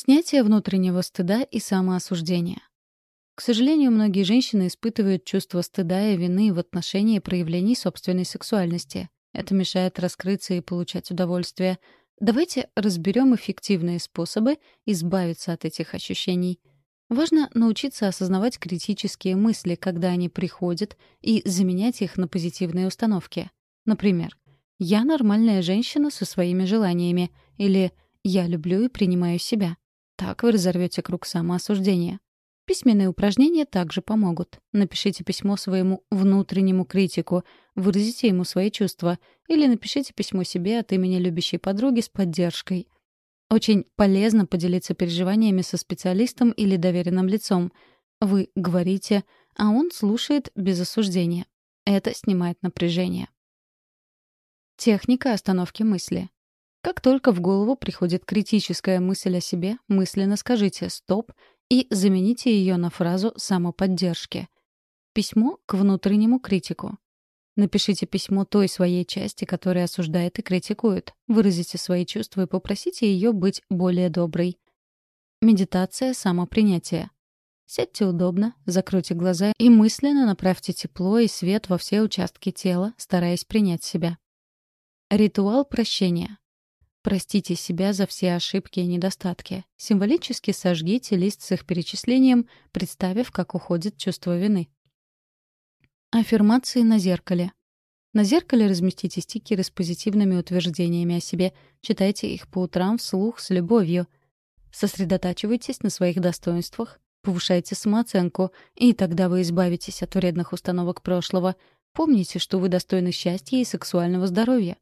Снятие внутреннего стыда и самоосуждения. К сожалению, многие женщины испытывают чувство стыда и вины в отношении проявлений собственной сексуальности. Это мешает раскрыться и получать удовольствие. Давайте разберем эффективные способы избавиться от этих ощущений. Важно научиться осознавать критические мысли, когда они приходят, и заменять их на позитивные установки. Например, «Я нормальная женщина со своими желаниями» или «Я люблю и принимаю себя». Так вы разорвете круг самоосуждения. Письменные упражнения также помогут. Напишите письмо своему внутреннему критику, выразите ему свои чувства, или напишите письмо себе от имени любящей подруги с поддержкой. Очень полезно поделиться переживаниями со специалистом или доверенным лицом. Вы говорите, а он слушает без осуждения. Это снимает напряжение. Техника остановки мысли. Как только в голову приходит критическая мысль о себе, мысленно скажите «стоп» и замените ее на фразу самоподдержки. Письмо к внутреннему критику. Напишите письмо той своей части, которая осуждает и критикует. Выразите свои чувства и попросите ее быть более доброй. Медитация самопринятия. Сядьте удобно, закройте глаза и мысленно направьте тепло и свет во все участки тела, стараясь принять себя. Ритуал прощения. Простите себя за все ошибки и недостатки. Символически сожгите лист с их перечислением, представив, как уходит чувство вины. Аффирмации на зеркале. На зеркале разместите стикеры с позитивными утверждениями о себе. Читайте их по утрам вслух с любовью. Сосредотачивайтесь на своих достоинствах, повышайте самооценку, и тогда вы избавитесь от вредных установок прошлого. Помните, что вы достойны счастья и сексуального здоровья.